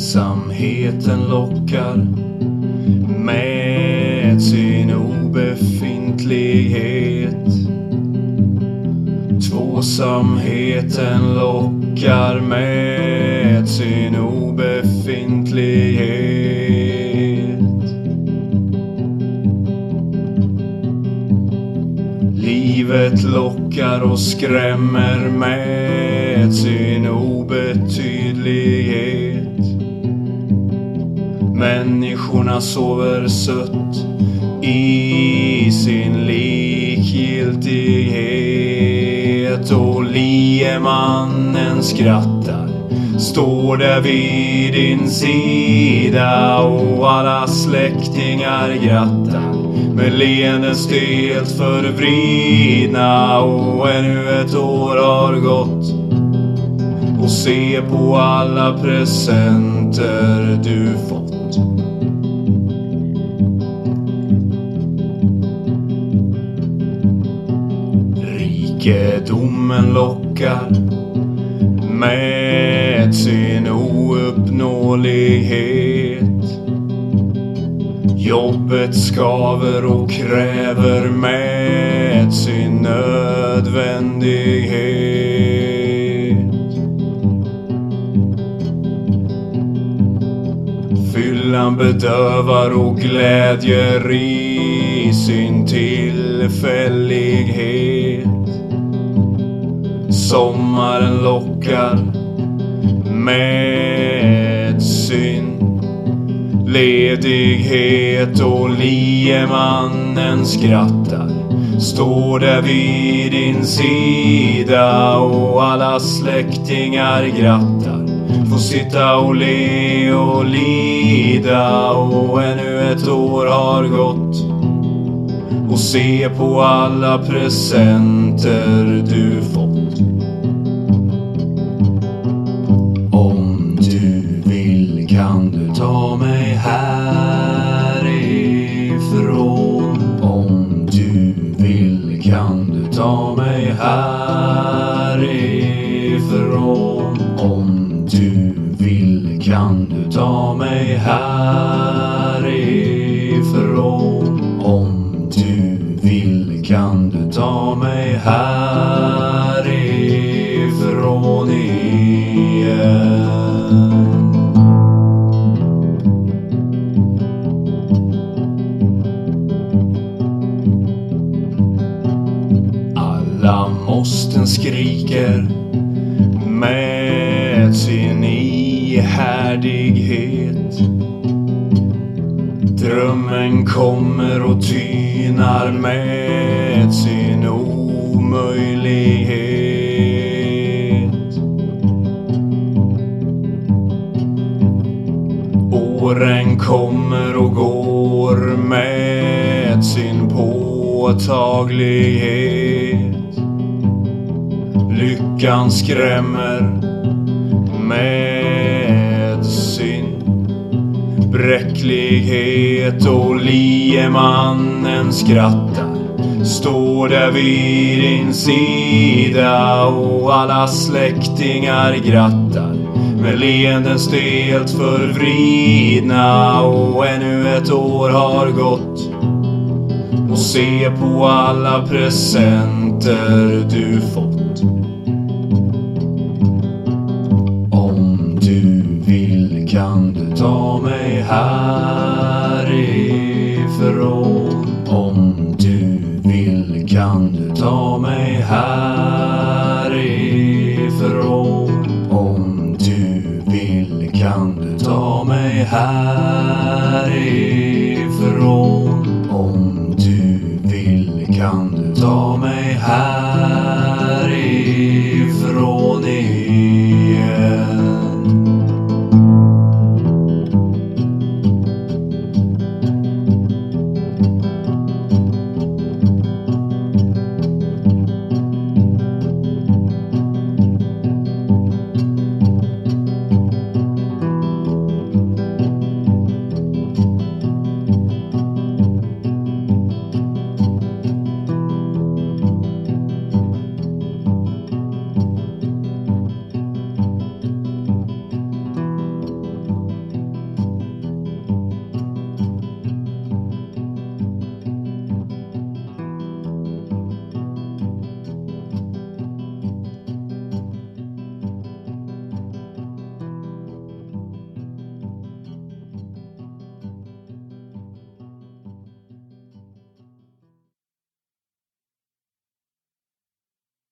Tvåsamheten lockar med sin obefintlighet. Tvåsamheten lockar med sin obefintlighet. Livet lockar och skrämmer med sin obetydlighet. Människorna sover sött i sin likgiltighet. Och liemannen skrattar står där vid din sida. Och alla släktingar grattar med leenden stelt förvridna. Och ännu ett år har gått och se på alla presenter du fått. Rikedomen lockar med sin ouppnåelighet. Jobbet skaver och kräver med sin nödvändighet. Fyllan bedövar och glädjer i sin tillfällighet. Sommaren lockar med synd ledighet och liemannen skrattar. Står där vid din sida och alla släktingar grattar. Får sitta och le och lida och ännu ett år har gått. Och se på alla presenter du fått. Ta mig härifrån. Om du vill kan du ta mig härifrån. Om du vill kan du ta mig härifrån. Om du vill kan du ta mig härifrån Alla måsten skriker med sin ihärdighet. Drömmen kommer och tynar med sin omöjlighet. Åren kommer och går med sin påtaglighet. Klockan skrämmer med sin bräcklighet och liemannen skrattar. Står där vid din sida och alla släktingar grattar. Med leenden stelt förvridna och ännu ett år har gått. Och se på alla presenter du fått. Ta mig härifrån. Om du vill kan du ta mig härifrån. Om du vill kan du ta mig härifrån.